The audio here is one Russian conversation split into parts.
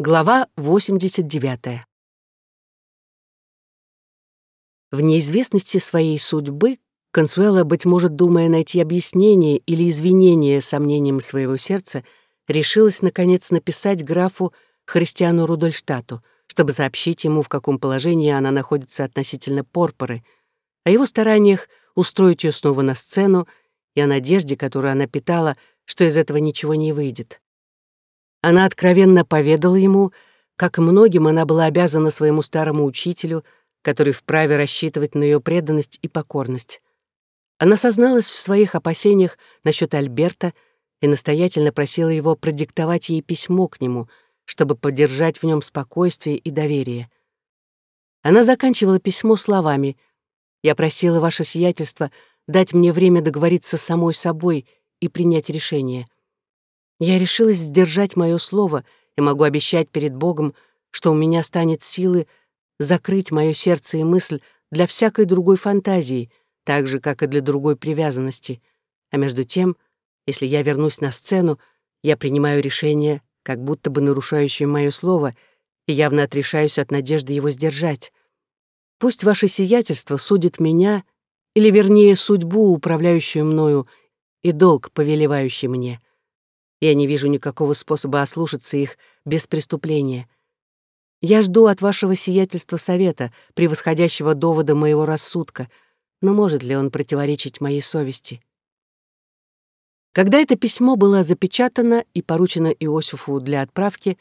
Глава 89. В неизвестности своей судьбы Консуэла, быть может, думая найти объяснение или извинение сомнениям своего сердца, решилась, наконец, написать графу Христиану Рудольштату, чтобы сообщить ему, в каком положении она находится относительно Порпоры, о его стараниях устроить ее снова на сцену и о надежде, которую она питала, что из этого ничего не выйдет. Она откровенно поведала ему, как многим она была обязана своему старому учителю, который вправе рассчитывать на ее преданность и покорность. Она созналась в своих опасениях насчет Альберта и настоятельно просила его продиктовать ей письмо к нему, чтобы поддержать в нем спокойствие и доверие. Она заканчивала письмо словами «Я просила ваше сиятельство дать мне время договориться с самой собой и принять решение». Я решилась сдержать мое слово и могу обещать перед Богом, что у меня станет силы закрыть мое сердце и мысль для всякой другой фантазии, так же, как и для другой привязанности. А между тем, если я вернусь на сцену, я принимаю решение, как будто бы нарушающее мое слово, и явно отрешаюсь от надежды его сдержать. Пусть ваше сиятельство судит меня, или вернее судьбу, управляющую мною, и долг, повелевающий мне. Я не вижу никакого способа ослушаться их без преступления. Я жду от вашего сиятельства совета, превосходящего довода моего рассудка, но может ли он противоречить моей совести? Когда это письмо было запечатано и поручено Иосифу для отправки,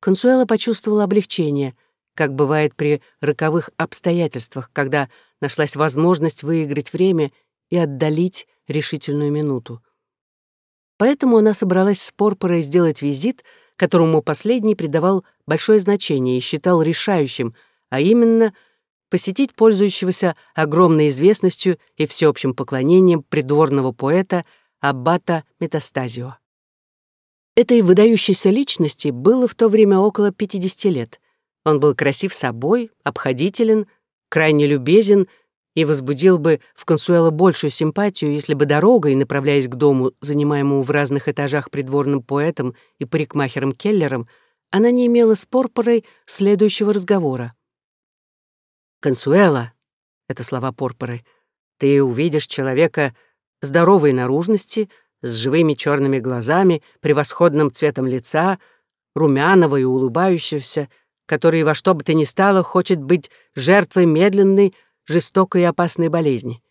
Консуэла почувствовала облегчение, как бывает при роковых обстоятельствах, когда нашлась возможность выиграть время и отдалить решительную минуту. Поэтому она собралась с Порпорой сделать визит, которому последний придавал большое значение и считал решающим, а именно посетить пользующегося огромной известностью и всеобщим поклонением придворного поэта Аббата Метастазио. Этой выдающейся личности было в то время около 50 лет. Он был красив собой, обходителен, крайне любезен и возбудил бы в Консуэло большую симпатию, если бы дорогой, направляясь к дому, занимаемому в разных этажах придворным поэтом и парикмахером Келлером, она не имела с Порпорой следующего разговора. «Консуэла», — это слова Порпоры, — «ты увидишь человека здоровой наружности, с живыми черными глазами, превосходным цветом лица, румяного и улыбающегося, который во что бы то ни стало хочет быть жертвой медленной, жестокой и опасной болезни.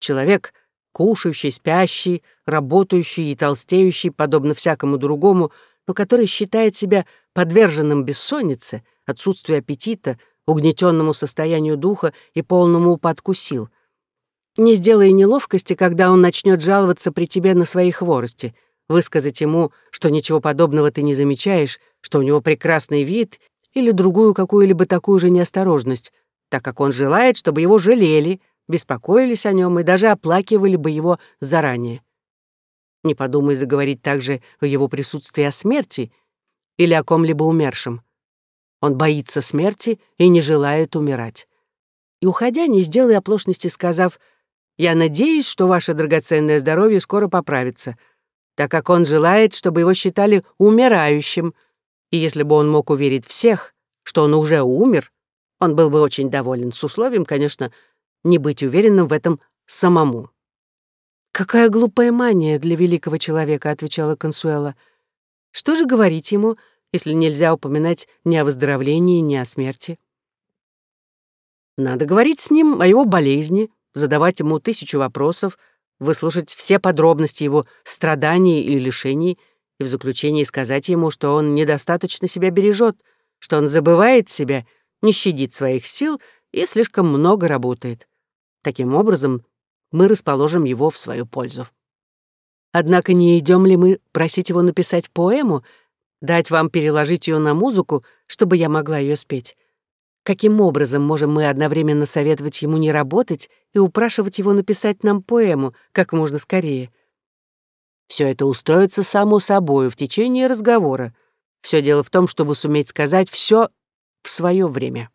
Человек, кушающий, спящий, работающий и толстеющий, подобно всякому другому, но который считает себя подверженным бессоннице, отсутствию аппетита, угнетенному состоянию духа и полному упадку сил. Не сделай неловкости, когда он начнет жаловаться при тебе на своей хворости, высказать ему, что ничего подобного ты не замечаешь, что у него прекрасный вид или другую какую-либо такую же неосторожность, так как он желает, чтобы его жалели, беспокоились о нем и даже оплакивали бы его заранее. Не подумай заговорить также в его присутствии о смерти или о ком-либо умершем. Он боится смерти и не желает умирать. И, уходя, не сделай оплошности, сказав, «Я надеюсь, что ваше драгоценное здоровье скоро поправится», так как он желает, чтобы его считали умирающим, и если бы он мог уверить всех, что он уже умер, он был бы очень доволен с условием, конечно, не быть уверенным в этом самому. «Какая глупая мания для великого человека», — отвечала Консуэла. «Что же говорить ему, если нельзя упоминать ни о выздоровлении, ни о смерти?» «Надо говорить с ним о его болезни, задавать ему тысячу вопросов, выслушать все подробности его страданий и лишений, и в заключении сказать ему, что он недостаточно себя бережет, что он забывает себя — не щадит своих сил и слишком много работает. Таким образом, мы расположим его в свою пользу. Однако не идем ли мы просить его написать поэму, дать вам переложить ее на музыку, чтобы я могла ее спеть? Каким образом можем мы одновременно советовать ему не работать и упрашивать его написать нам поэму как можно скорее? Все это устроится само собой в течение разговора. Все дело в том, чтобы суметь сказать все в свое время.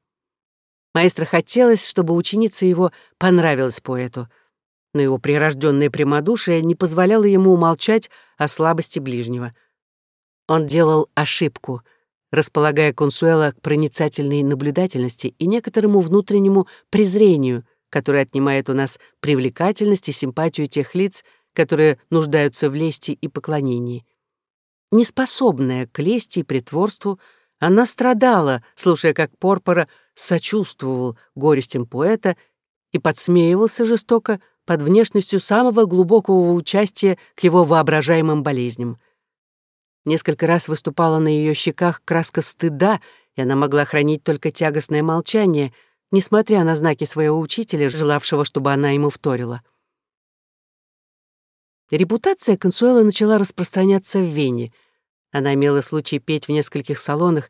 Маэстро хотелось, чтобы ученица его понравилась поэту, но его прирожденное прямодушие не позволяло ему умолчать о слабости ближнего. Он делал ошибку, располагая Консуэла к проницательной наблюдательности и некоторому внутреннему презрению, которое отнимает у нас привлекательность и симпатию тех лиц, которые нуждаются в лести и поклонении. Неспособная к лести и притворству, она страдала, слушая, как Порпора сочувствовал горестям поэта и подсмеивался жестоко под внешностью самого глубокого участия к его воображаемым болезням. Несколько раз выступала на ее щеках краска стыда, и она могла хранить только тягостное молчание, несмотря на знаки своего учителя, желавшего, чтобы она ему вторила. Репутация Консуэла начала распространяться в Вене. Она имела случай петь в нескольких салонах,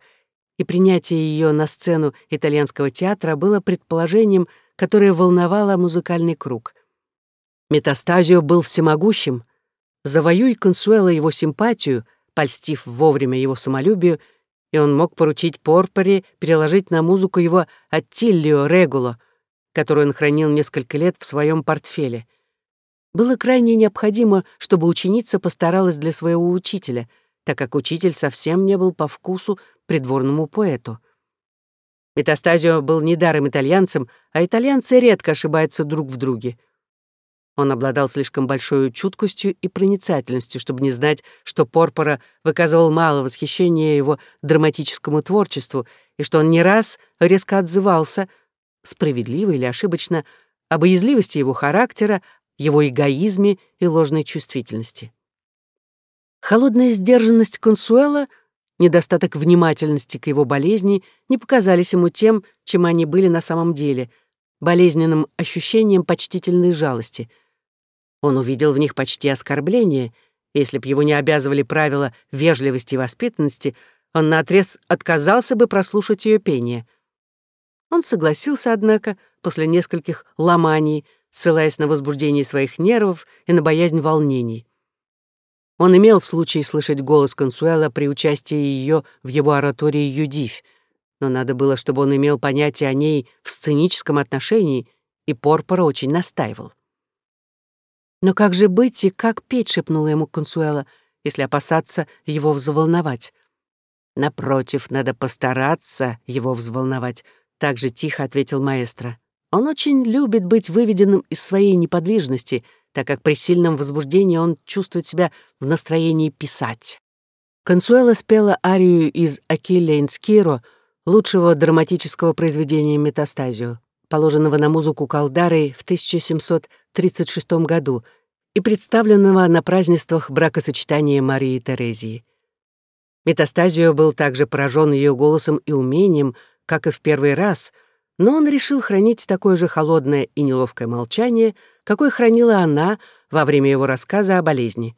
и принятие ее на сцену итальянского театра было предположением, которое волновало музыкальный круг. Метастазио был всемогущим. Завоюй Консуэла его симпатию, польстив вовремя его самолюбию, и он мог поручить Порпоре переложить на музыку его «Аттиллио Регуло», которую он хранил несколько лет в своем портфеле. Было крайне необходимо, чтобы ученица постаралась для своего учителя, так как учитель совсем не был по вкусу придворному поэту. Метастазио был недаром итальянцем, а итальянцы редко ошибаются друг в друге — он обладал слишком большой чуткостью и проницательностью, чтобы не знать, что Порпора выказывал мало восхищения его драматическому творчеству и что он не раз резко отзывался, справедливо или ошибочно, об уязвливости его характера, его эгоизме и ложной чувствительности. Холодная сдержанность Консуэла, недостаток внимательности к его болезни не показались ему тем, чем они были на самом деле — болезненным ощущением почтительной жалости — он увидел в них почти оскорбление. Если б его не обязывали правила вежливости и воспитанности, он наотрез отказался бы прослушать ее пение. Он согласился, однако, после нескольких ломаний, ссылаясь на возбуждение своих нервов и на боязнь волнений. Он имел случай слышать голос Консуэла при участии ее в его оратории «Юдивь», но надо было, чтобы он имел понятие о ней в сценическом отношении, и Порпора очень настаивал. «Но как же быть и как петь?» — шепнула ему Консуэла, если опасаться его взволновать. «Напротив, надо постараться его взволновать», — так же тихо ответил маэстро. «Он очень любит быть выведенным из своей неподвижности, так как при сильном возбуждении он чувствует себя в настроении писать». Консуэла спела арию из «Акилля Инскиро», лучшего драматического произведения «Метастазио», положенного на музыку Калдары в 1700 1936 году и представленного на празднествах бракосочетания Марии Терезии. Метастазио был также поражен ее голосом и умением, как и в первый раз, но он решил хранить такое же холодное и неловкое молчание, какое хранила она во время его рассказа о болезни.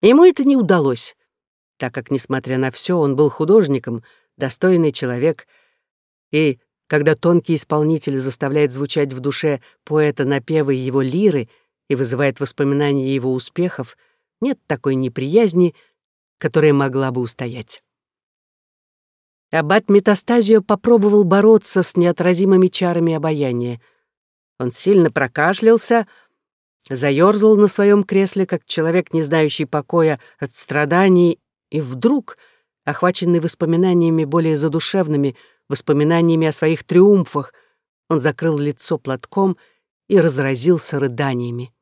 Ему это не удалось, так как, несмотря на все, он был художником, достойный человек, и когда тонкий исполнитель заставляет звучать в душе поэта напевы его лиры и вызывает воспоминания его успехов, нет такой неприязни, которая могла бы устоять. Аббат Метастазио попробовал бороться с неотразимыми чарами обаяния. Он сильно прокашлялся, заёрзал на своем кресле, как человек, не знающий покоя от страданий, и вдруг, охваченный воспоминаниями более задушевными, воспоминаниями о своих триумфах, он закрыл лицо платком и разразился рыданиями.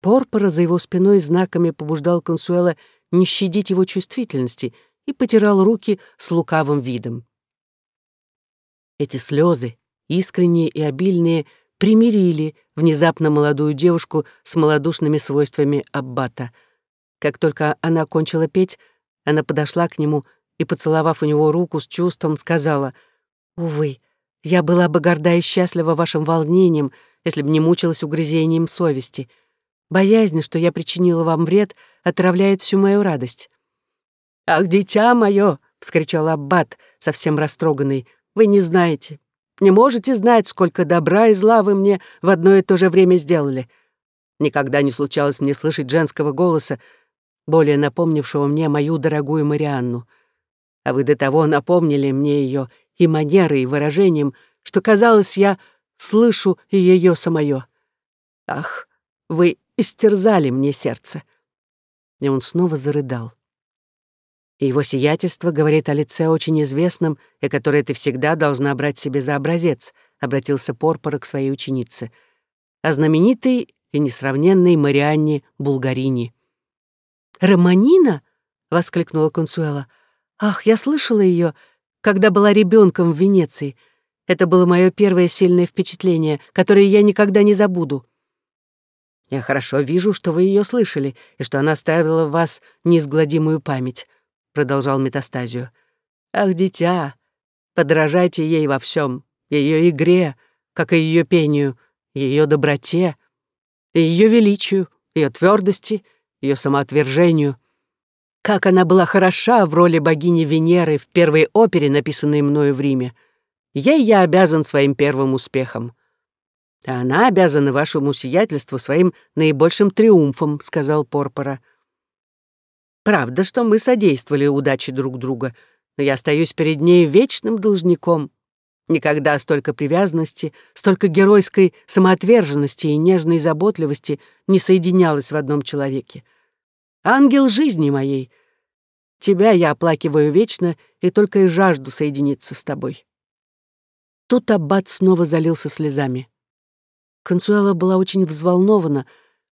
Порпора за его спиной знаками побуждал Консуэла не щадить его чувствительности и потирал руки с лукавым видом. Эти слезы, искренние и обильные, примирили внезапно молодую девушку с малодушными свойствами аббата. Как только она окончила петь, она подошла к нему и, поцеловав у него руку с чувством, сказала, «Увы, я была бы горда и счастлива вашим волнением, если бы не мучилась угрызением совести. Боязнь, что я причинила вам вред, отравляет всю мою радость». «Ах, дитя мое!» — вскричал Аббат, совсем растроганный. «Вы не знаете, не можете знать, сколько добра и зла вы мне в одно и то же время сделали. Никогда не случалось мне слышать женского голоса, более напомнившего мне мою дорогую Марианну а вы до того напомнили мне ее и манерой, и выражением, что, казалось, я слышу и ее самое. Ах, вы истерзали мне сердце. И он снова зарыдал. И его сиятельство говорит о лице очень известном, и которое ты всегда должна брать себе за образец, обратился Порпора к своей ученице, о знаменитой и несравненной Марианне Булгарини. «Романина?» — воскликнула Консуэла. «Ах, я слышала ее, когда была ребенком в Венеции. Это было мое первое сильное впечатление, которое я никогда не забуду». «Я хорошо вижу, что вы ее слышали, и что она оставила в вас неизгладимую память продолжал Метастазию. «Ах, дитя, подражайте ей во всем, ее игре, как и ее пению, ее доброте, ее величию, ее твердости, ее самоотвержению. Как она была хороша в роли богини Венеры в первой опере, написанной мною в Риме. Ей я обязан своим первым успехом. А она обязана вашему сиятельству своим наибольшим триумфом», — сказал Порпора. — Правда, что мы содействовали удаче друг друга, но я остаюсь перед ней вечным должником. Никогда столько привязанности, столько геройской самоотверженности и нежной заботливости не соединялось в одном человеке. Ангел жизни моей, тебя я оплакиваю вечно и только и жажду соединиться с тобой. Тут Аббат снова залился слезами. Консуэла была очень взволнована.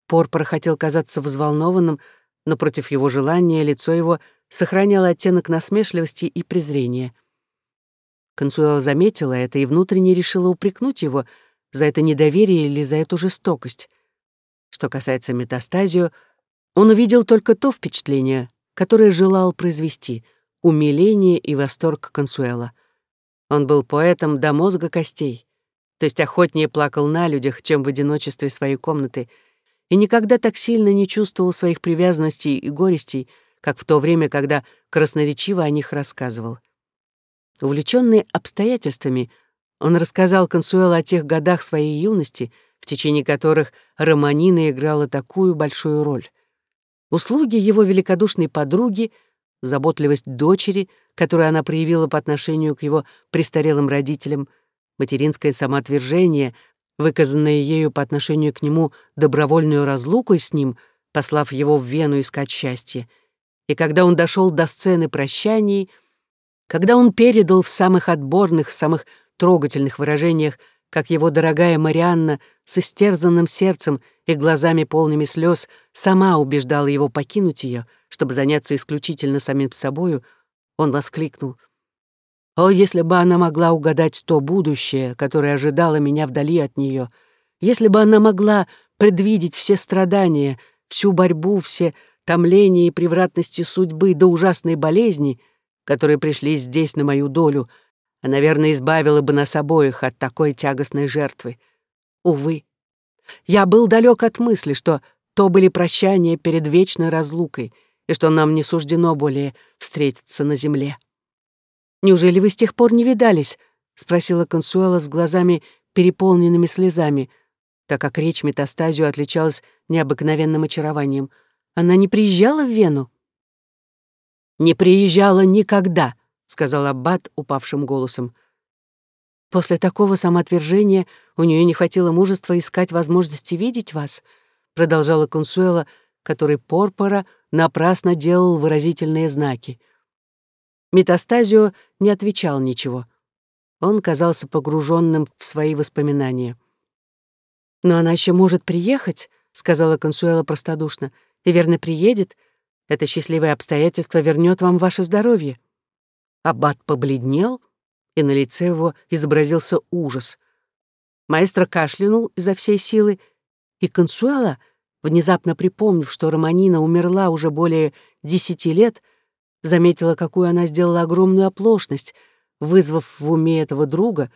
Порпор хотел казаться взволнованным, но против его желания лицо его сохраняло оттенок насмешливости и презрения. Консуэла заметила это и внутренне решила упрекнуть его за это недоверие или за эту жестокость. Что касается метастазию, он увидел только то впечатление, которое желал произвести — умиление и восторг Консуэла. Он был поэтом до мозга костей, то есть охотнее плакал на людях, чем в одиночестве своей комнаты — и никогда так сильно не чувствовал своих привязанностей и горестей, как в то время, когда красноречиво о них рассказывал. Увлеченный обстоятельствами, он рассказал Консуэлу о тех годах своей юности, в течение которых Романина играла такую большую роль. Услуги его великодушной подруги, заботливость дочери, которую она проявила по отношению к его престарелым родителям, материнское самоотвержение, выказанное ею по отношению к нему добровольную разлуку с ним, послав его в Вену искать счастье. И когда он дошел до сцены прощаний, когда он передал в самых отборных, самых трогательных выражениях, как его дорогая Марианна с истерзанным сердцем и глазами полными слез сама убеждала его покинуть ее, чтобы заняться исключительно самим собою, он воскликнул — о, если бы она могла угадать то будущее, которое ожидало меня вдали от нее, если бы она могла предвидеть все страдания, всю борьбу, все томления и превратности судьбы до ужасной болезни, которые пришли здесь на мою долю, она, наверное, избавила бы нас обоих от такой тягостной жертвы. Увы, я был далек от мысли, что то были прощания перед вечной разлукой и что нам не суждено более встретиться на земле. Неужели вы с тех пор не видались?» — спросила Консуэла с глазами, переполненными слезами, так как речь метастазию отличалась необыкновенным очарованием. «Она не приезжала в Вену?» «Не приезжала никогда», — сказал Аббат упавшим голосом. «После такого самоотвержения у нее не хватило мужества искать возможности видеть вас», — продолжала Консуэла, который Порпора напрасно делал выразительные знаки. Метастазио не отвечал ничего. Он казался погруженным в свои воспоминания. «Но она еще может приехать», — сказала Консуэла простодушно, «и верно приедет. Это счастливое обстоятельство вернет вам ваше здоровье». Аббат побледнел, и на лице его изобразился ужас. Маэстро кашлянул изо всей силы, и Консуэла, внезапно припомнив, что Романина умерла уже более десяти лет, — заметила, какую она сделала огромную оплошность, вызвав в уме этого друга,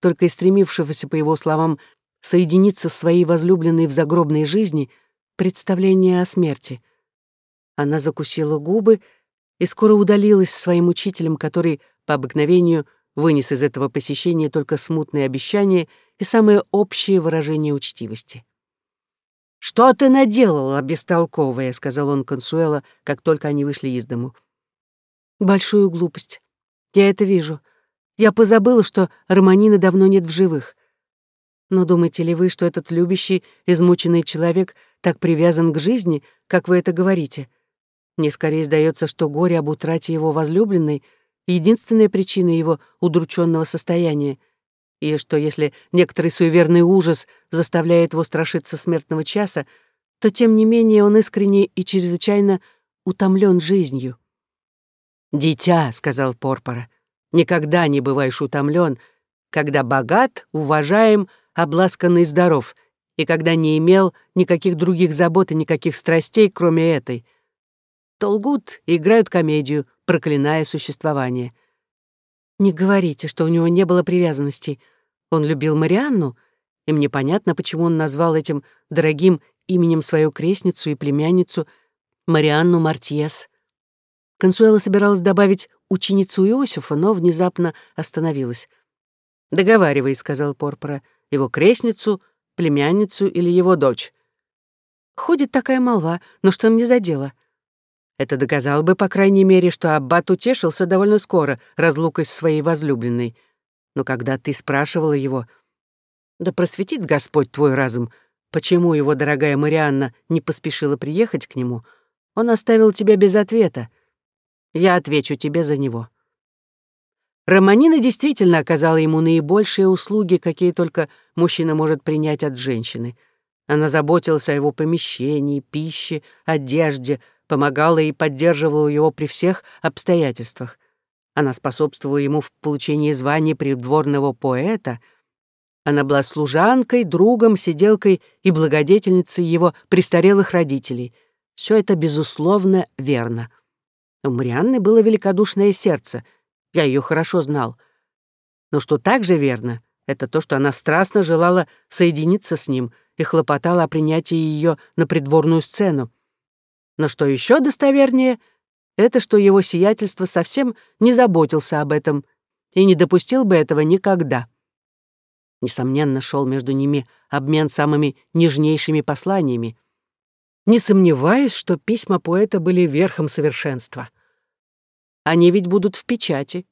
только и стремившегося, по его словам, соединиться с своей возлюбленной в загробной жизни, представление о смерти. Она закусила губы и скоро удалилась своим учителем, который, по обыкновению, вынес из этого посещения только смутные обещания и самое общее выражение учтивости. «Что ты наделала, бестолковая?» — сказал он Консуэла, как только они вышли из дому. Большую глупость. Я это вижу. Я позабыла, что Романины давно нет в живых. Но думаете ли вы, что этот любящий, измученный человек так привязан к жизни, как вы это говорите? Мне скорее сдается, что горе об утрате его возлюбленной — единственная причина его удрученного состояния, и что если некоторый суеверный ужас заставляет его страшиться смертного часа, то тем не менее он искренне и чрезвычайно утомлен жизнью. «Дитя», — сказал Порпора, — «никогда не бываешь утомлен, когда богат, уважаем, обласкан и здоров, и когда не имел никаких других забот и никаких страстей, кроме этой. То лгут и играют комедию, проклиная существование. Не говорите, что у него не было привязанностей. Он любил Марианну, и мне понятно, почему он назвал этим дорогим именем свою крестницу и племянницу Марианну Мартьес. Консуэла собиралась добавить ученицу Иосифа, но внезапно остановилась. «Договаривай», — сказал Порпора, — «его крестницу, племянницу или его дочь». Ходит такая молва, но что мне за дело? Это доказало бы, по крайней мере, что Аббат утешился довольно скоро разлукой с своей возлюбленной. Но когда ты спрашивала его, «Да просветит Господь твой разум, почему его дорогая Марианна не поспешила приехать к нему, он оставил тебя без ответа. Я отвечу тебе за него». Романина действительно оказала ему наибольшие услуги, какие только мужчина может принять от женщины. Она заботилась о его помещении, пище, одежде, помогала и поддерживала его при всех обстоятельствах. Она способствовала ему в получении звания придворного поэта. Она была служанкой, другом, сиделкой и благодетельницей его престарелых родителей. Все это, безусловно, верно. У Марианны было великодушное сердце — я ее хорошо знал. Но что также верно, это то, что она страстно желала соединиться с ним и хлопотала о принятии ее на придворную сцену. Но что еще достовернее, это что его сиятельство совсем не заботился об этом и не допустил бы этого никогда. Несомненно, шел между ними обмен самыми нежнейшими посланиями. Не сомневаюсь, что письма поэта были верхом совершенства. Они ведь будут в печати.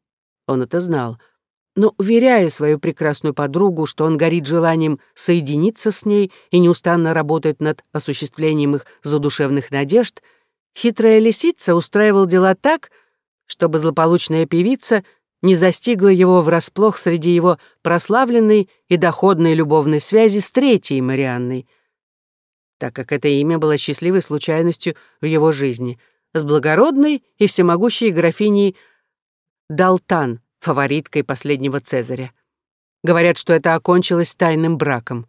Он это знал. Но, уверяя свою прекрасную подругу, что он горит желанием соединиться с ней и неустанно работает над осуществлением их задушевных надежд, хитрая лисица устраивал дела так, чтобы злополучная певица не застигла его врасплох среди его прославленной и доходной любовной связи с третьей Марианной, так как это имя было счастливой случайностью в его жизни — с благородной и всемогущей графиней Далтан, фавориткой последнего Цезаря. Говорят, что это окончилось тайным браком.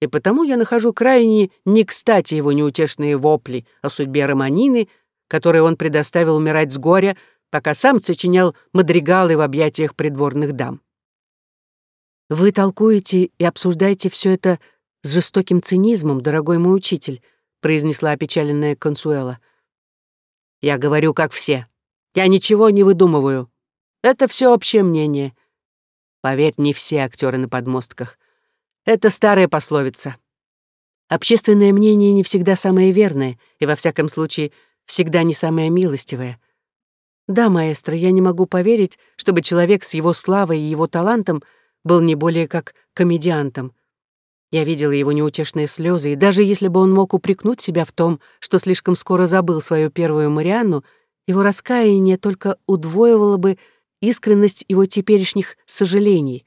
И потому я нахожу крайне не кстати его неутешные вопли о судьбе Романины, которой он предоставил умирать с горя, пока сам сочинял мадригалы в объятиях придворных дам. Вы толкуете и обсуждаете все это с жестоким цинизмом, дорогой мой учитель, произнесла опечаленная Консуэла. Я говорю, как все. Я ничего не выдумываю. Это все общее мнение. Поверь, не все актеры на подмостках. Это старая пословица. Общественное мнение не всегда самое верное, и, во всяком случае, всегда не самое милостивое. Да, маэстро, я не могу поверить, чтобы человек с его славой и его талантом был не более как комедиантом. Я видела его неутешные слезы, и даже если бы он мог упрекнуть себя в том, что слишком скоро забыл свою первую Марианну, его раскаяние только удвоивало бы искренность его теперешних сожалений.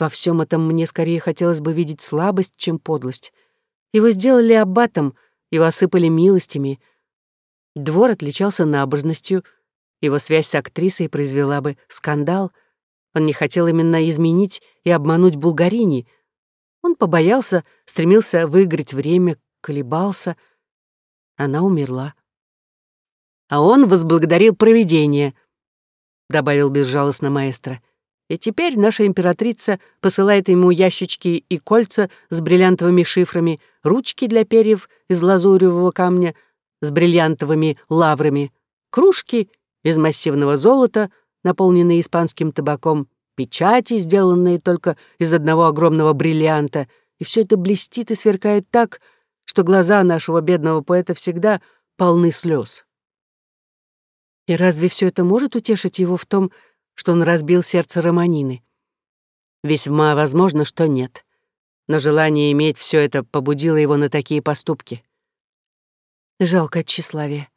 Во всем этом мне скорее хотелось бы видеть слабость, чем подлость. Его сделали аббатом, его осыпали милостями. Двор отличался набожностью, его связь с актрисой произвела бы скандал. Он не хотел именно изменить и обмануть Булгарини — он побоялся, стремился выиграть время, колебался. Она умерла. А он возблагодарил провидение, добавил безжалостно маэстро. И теперь наша императрица посылает ему ящички и кольца с бриллиантовыми шифрами, ручки для перьев из лазуревого камня с бриллиантовыми лаврами, кружки из массивного золота, наполненные испанским табаком, печати, сделанные только из одного огромного бриллианта, и все это блестит и сверкает так, что глаза нашего бедного поэта всегда полны слез. И разве все это может утешить его в том, что он разбил сердце Романины? Весьма возможно, что нет. Но желание иметь все это побудило его на такие поступки. Жалко тщеславие.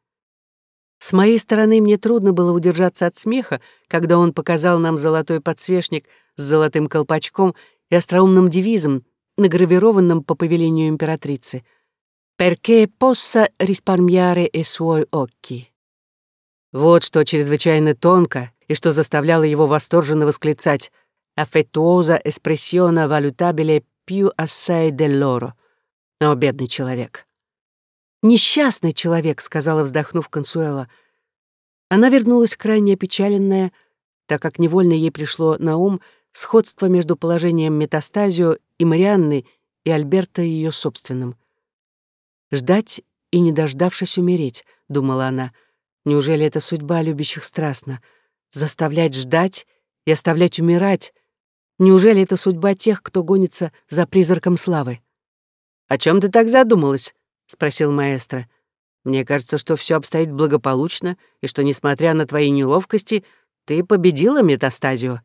С моей стороны мне трудно было удержаться от смеха, когда он показал нам золотой подсвечник с золотым колпачком и остроумным девизом, награвированным по повелению императрицы «Perché possa risparmiare i suoi occhi». Вот что чрезвычайно тонко и что заставляло его восторженно восклицать «Affettuosa espressione valutabile più assai dell'oro». О, бедный человек! «Несчастный человек», — сказала, вздохнув Консуэла. Она вернулась крайне опечаленная, так как невольно ей пришло на ум сходство между положением метастазио и Марианны и Альберта ее собственным. «Ждать и, не дождавшись, умереть», — думала она. «Неужели это судьба любящих страстно? Заставлять ждать и оставлять умирать? Неужели это судьба тех, кто гонится за призраком славы?» «О чем ты так задумалась?» — спросил маэстро. «Мне кажется, что все обстоит благополучно, и что, несмотря на твои неловкости, ты победила метастазию».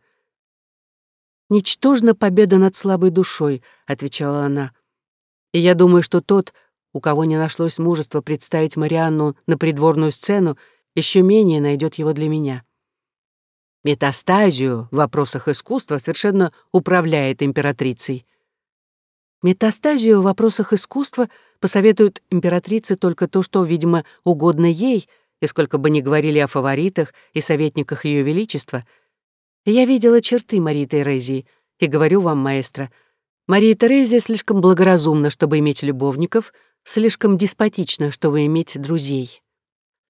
«Ничтожна победа над слабой душой», — отвечала она. «И я думаю, что тот, у кого не нашлось мужества представить Марианну на придворную сцену, еще менее найдет его для меня». Метастазию в вопросах искусства совершенно управляет императрицей. Метастазию в вопросах искусства посоветуют императрице только то, что, видимо, угодно ей, и сколько бы ни говорили о фаворитах и советниках Ее Величества. Я видела черты Марии Терезии, и говорю вам, маэстро, Мария Терезия слишком благоразумна, чтобы иметь любовников, слишком деспотична, чтобы иметь друзей.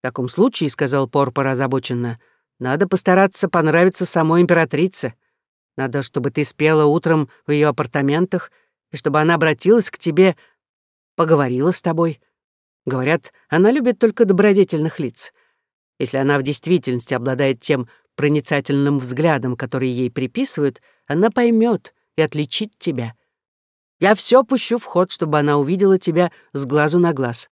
«В таком случае, — сказал Порпор озабоченно, — надо постараться понравиться самой императрице. Надо, чтобы ты спела утром в ее апартаментах — и чтобы она обратилась к тебе, поговорила с тобой. Говорят, она любит только добродетельных лиц. Если она в действительности обладает тем проницательным взглядом, который ей приписывают, она поймет и отличит тебя. Я все пущу в ход, чтобы она увидела тебя с глазу на глаз.